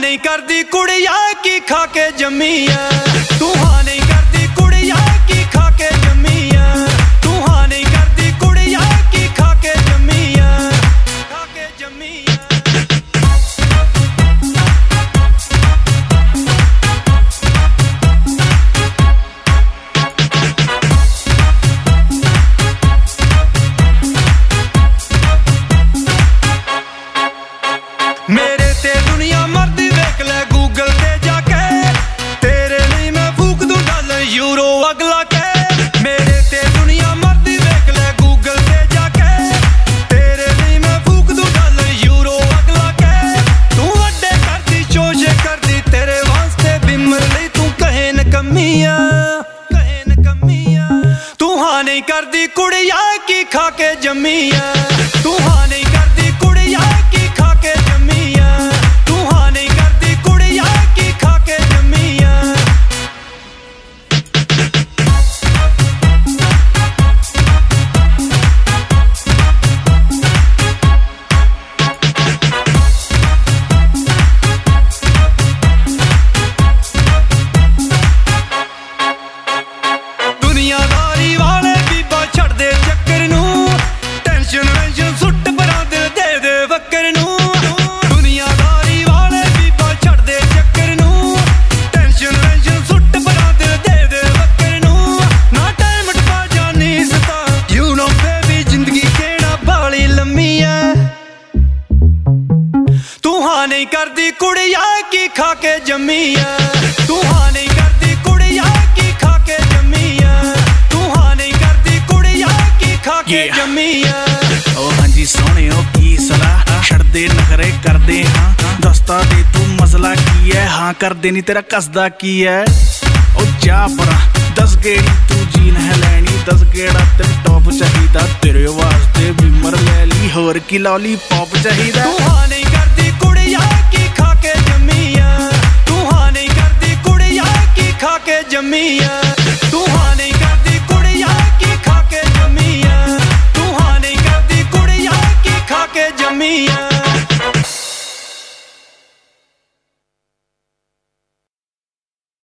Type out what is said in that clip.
نہیں کردی کڑیا کی کھا کے جمی ہے نہیں کر دی کھا کے جمی ہے کڑیا کی کھا کے جمی ہے Yeah, کھا کے جمی ہے دنیا نہیں کرتی کڑیا کی کھا کے جمی ہے ہاں کی ہے جی نہیں لینی دس گیڑا تیرے لے لی لولی پاپ چاہیے میاں